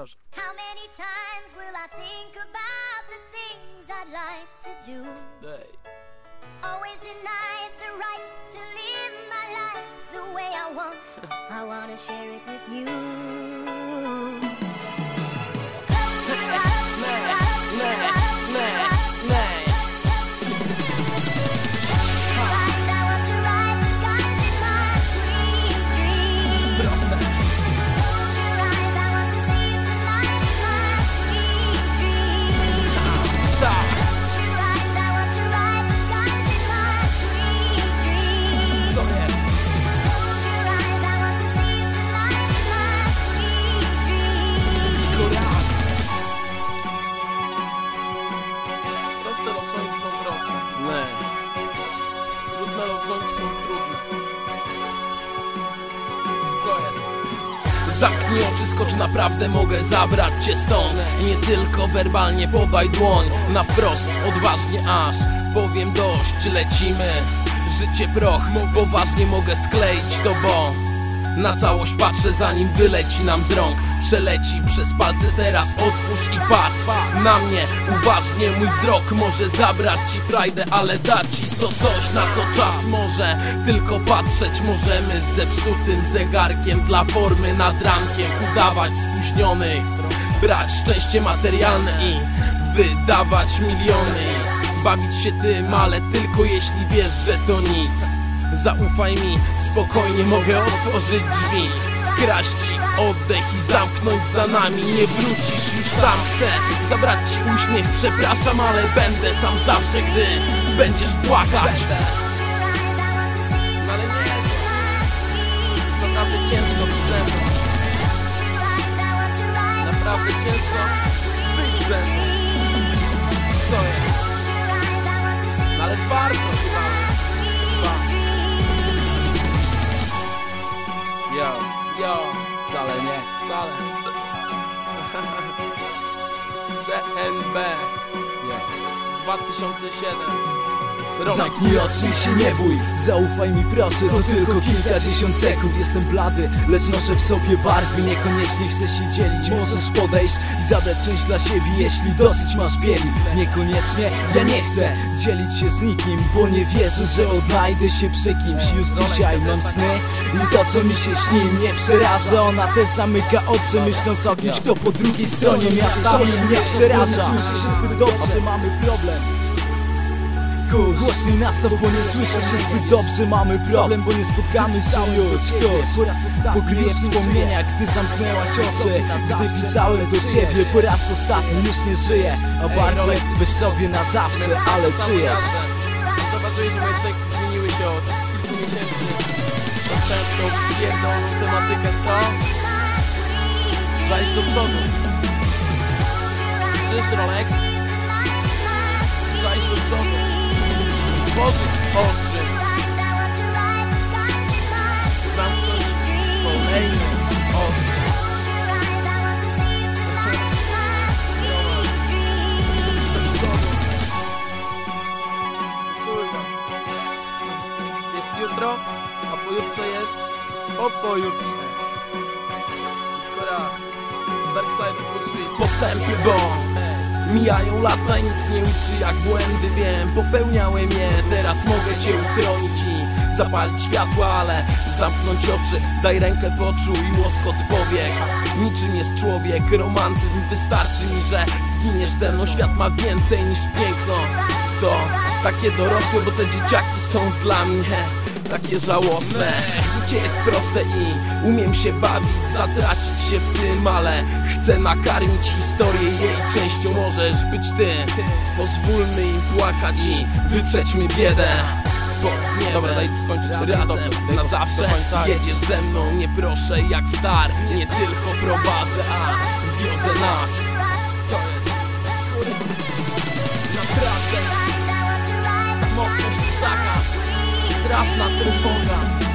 How many times will I think about the things I'd like to do? Ej. Always denied the right to live my life the way I want. I wanna share it with you. Zamknij oczy, skocz, naprawdę mogę zabrać cię stąd. Nie tylko werbalnie, podaj dłoń Na wprost, odważnie aż Powiem dość, czy lecimy. Życie proch, poważnie mogę skleić to, bo na całość patrzę zanim wyleci nam z rąk. Przeleci przez palce teraz otwórz i patrz. Na mnie uważnie mój wzrok może zabrać ci frajdę Ale da ci to coś na co czas może Tylko patrzeć. Możemy z zepsutym zegarkiem Dla formy nad rankiem udawać spóźnionych. Brać szczęście materialne i wydawać miliony. Bawić się tym, ale tylko jeśli wiesz, że to nic Zaufaj mi, spokojnie mogę otworzyć drzwi. Skraść ci oddech i zamknąć za nami. Nie wrócisz już tam, chcę zabrać ci uśmiech. Przepraszam, ale będę tam zawsze, gdy będziesz płakać. Close your CNB Yo 2007 Rolex Zamknij oczy i się nie bój, zaufaj mi proszę To tylko kilkadziesiąt sekund, jestem blady Lecz noszę w sobie barwy, niekoniecznie. Chcę się dzielić Możesz podejść i zabrać część dla siebie Jeśli dosyć masz bieli, niekoniecznie Ja nie chcę dzielić się z nikim Bo nie wierzę, że odnajdę się przy kimś. Już dzisiaj mam sny i to co mi się śni Mnie przeraża, ona też zamyka oczy Myśląc o kimś, kto po drugiej stronie miasta Mnie przeraża. Słyszy się zbyt dobrze, mamy problem Głośniej nastaw, bo nie słyszę się zbyt dobrze Mamy problem, bo nie spotkamy się już. Ktoś pokryje wspomnienia, gdy zamknęłaś oczy Gdy pisałem do ciebie po raz ostatni Już nie żyję, a barwę weź sobie na zawsze Ale czyjesz Zobaczyłeś, że moje teksty zmieniły się od kilku miesięcy. Tą pierdolą tematykę, co? Iść do przodu. Słyszysz, Rolex? Trzeba iść do przodu Otworzyć oczy Zamknąć kolejne oczy Do przodu Kurwa. Jest jutro, a pojutrze jest o pojutrze. Tylko raz. Dark Side of the Street. Postępy, bo mijają lata i nic nie uczy jak błędy wiem Popełniałem je, teraz mogę cię uchronić i zapalić światła, ale zamknąć oczy Daj rękę poczuj łoskot powiek. Niczym jest człowiek, romantyzm wystarczy mi, że zginiesz ze mną. Świat ma więcej niż piękno. To takie dorosłe, bo te dzieciaki są dla mnie takie żałosne. Życie jest proste i umiem się bawić Zatracić się w tym, ale chcę nakarmić historię Jej częścią możesz być ty. Pozwólmy im płakać i wyprzedźmy biedę. Bo nie Dobra, daj skończyć razem dobrze, na zawsze Jedziesz ze mną, nie proszę jak star. Nie tylko prowadzę, a wiozę nas asla telefondan